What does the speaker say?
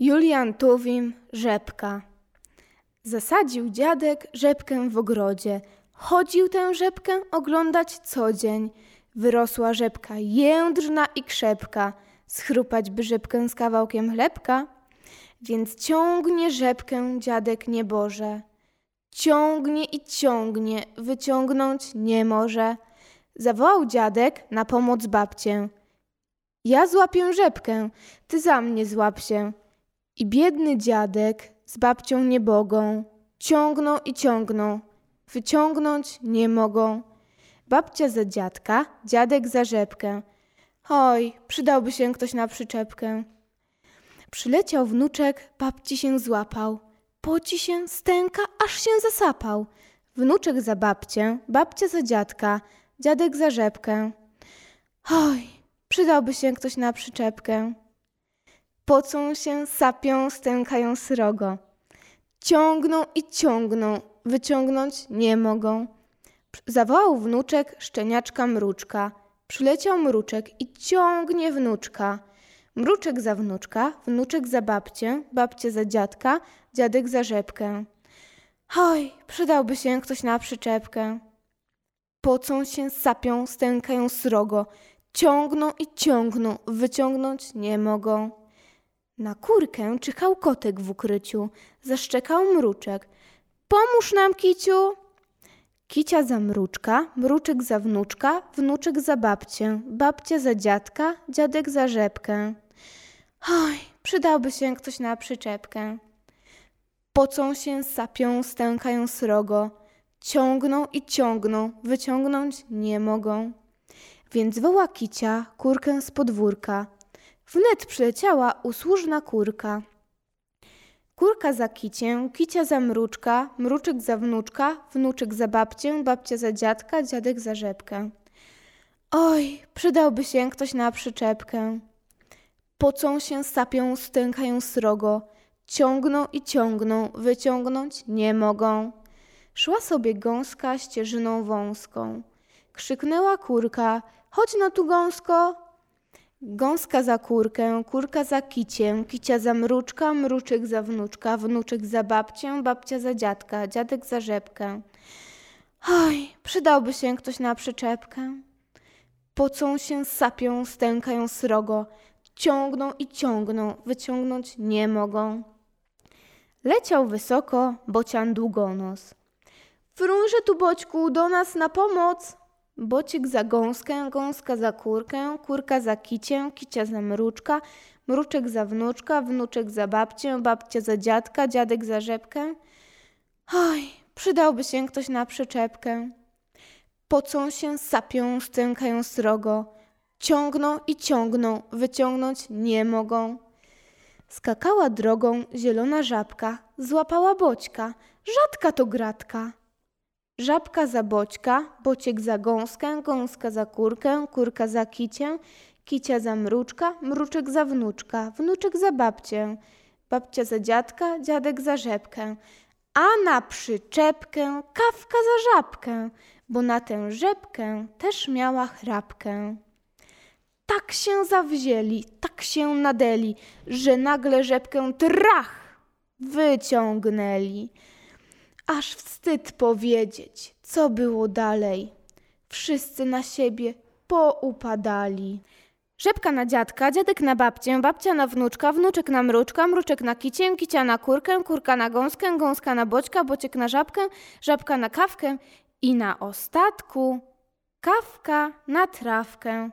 Julian Tuwim, rzepka. Zasadził dziadek rzepkę w ogrodzie. Chodził tę rzepkę oglądać co dzień. Wyrosła rzepka jędrna i krzepka. Schrupać by rzepkę z kawałkiem chlebka. Więc ciągnie rzepkę dziadek nieboże. Ciągnie i ciągnie, wyciągnąć nie może. Zawołał dziadek na pomoc babcię. Ja złapię rzepkę, ty za mnie złap się. I biedny dziadek z babcią nie mogą. Ciągną i ciągną, wyciągnąć nie mogą. Babcia za dziadka, dziadek za rzepkę. Oj, przydałby się ktoś na przyczepkę. Przyleciał wnuczek, babci się złapał. Poci się, stęka, aż się zasapał. Wnuczek za babcię, babcia za dziadka, dziadek za rzepkę. Oj, przydałby się ktoś na przyczepkę. Pocą się, sapią, stękają srogo. Ciągną i ciągną, wyciągnąć nie mogą. Zawołał wnuczek szczeniaczka mruczka. Przyleciał mruczek i ciągnie wnuczka. Mruczek za wnuczka, wnuczek za babcię, babcia za dziadka, dziadek za rzepkę. Oj, przydałby się ktoś na przyczepkę. Pocą się, sapią, stękają srogo. Ciągną i ciągną, wyciągnąć nie mogą. Na kurkę czyhał kotek w ukryciu, zaszczekał mruczek. Pomóż nam, kiciu! Kicia za mruczka, mruczek za wnuczka, wnuczek za babcię, babcia za dziadka, dziadek za rzepkę. Oj, przydałby się ktoś na przyczepkę. Pocą się, sapią, stękają srogo. Ciągną i ciągną, wyciągnąć nie mogą. Więc woła kicia kurkę z podwórka. Wnet przyleciała usłużna kurka. Kurka za kicię, kicia za mruczka, mruczek za wnuczka, wnuczek za babcię, babcia za dziadka, dziadek za rzepkę. Oj, przydałby się ktoś na przyczepkę. Pocą się, sapią, stękają srogo. Ciągną i ciągną, wyciągnąć nie mogą. Szła sobie gąska ścieżyną wąską. Krzyknęła kurka, chodź no tu gąsko, Gąska za kurkę, kurka za kiciem, kicia za mruczka, mruczek za wnuczka, wnuczek za babcię, babcia za dziadka, dziadek za rzepkę. Oj, przydałby się ktoś na przyczepkę. Pocą się, sapią, stękają srogo, ciągną i ciągną, wyciągnąć nie mogą. Leciał wysoko bocian długonos. Frunże tu, boćku, do nas na pomoc! Bocik za gąskę, gąska za kurkę, kurka za kicię, kicia za mruczka, mruczek za wnuczka, wnuczek za babcię, babcia za dziadka, dziadek za rzepkę. Oj, przydałby się ktoś na przyczepkę. Pocą się, sapią, stękają srogo. Ciągną i ciągną, wyciągnąć nie mogą. Skakała drogą zielona żabka, złapała boćka. Rzadka to gratka. Żabka za boćka, bociek za gąskę, gąska za kurkę, kurka za kicię, kicia za mruczka, mruczek za wnuczka, wnuczek za babcię, babcia za dziadka, dziadek za rzepkę, a na przyczepkę kawka za żabkę, bo na tę rzepkę też miała chrapkę. Tak się zawzięli, tak się nadeli, że nagle rzepkę trach wyciągnęli aż wstyd powiedzieć, co było dalej. Wszyscy na siebie poupadali. Rzepka na dziadka, dziadek na babcię, babcia na wnuczka, wnuczek na mruczka, mruczek na kicię, kicia na kurkę, kurka na gąskę, gąska na boćka, bociek na żabkę, żabka na kawkę i na ostatku kawka na trawkę.